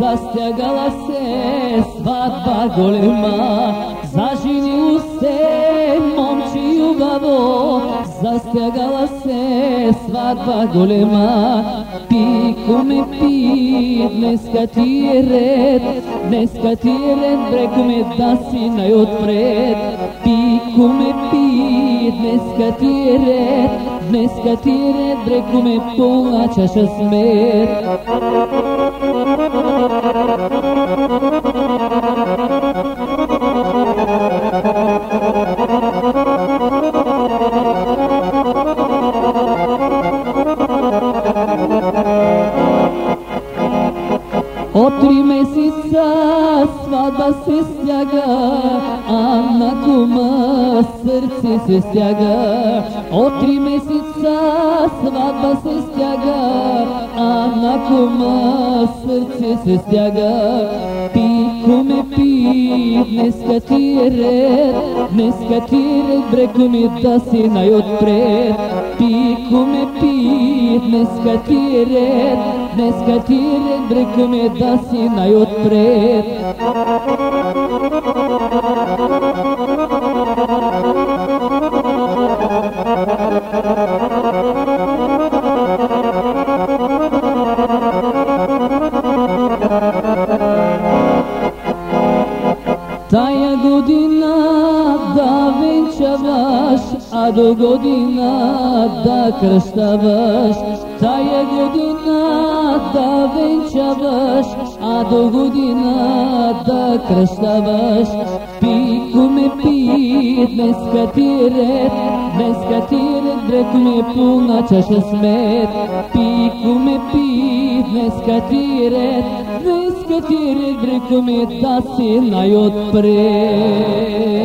Zastegala se svadba golema, zaživio se momčiju bavo. Застягала се сватба голема. Пико ме пи, днеска ти е ред, днеска ти е ред, бреко ме да си най-отпред. Пико ме пи, днеска ти е ред, днеска ти е ред, бреко ме пълна чаша смет. От три месеца сватба се стяга, а на кума сърце се стяга. От три месеца сватба се стяга, а на кума сърце се стяга. Пико ме пи, днеска ти е ред, днеска ти е ред, бреко ми да си най-отпред. Пико ме пи, днеска ти е ред, днеска ти е ред, бреко ми да си най-отпред. Тая година да венчаваш, а до година да кръщаваш. Тая година да венчаваш, а до година да кръщаваш. Пико ме пи, днеска ти е ред, днеска ти е ред, брек ми пълна чаша смет. Пико ме пи, днеска ти е ред, днеска ти е ред, бреко ми да си най-отпред.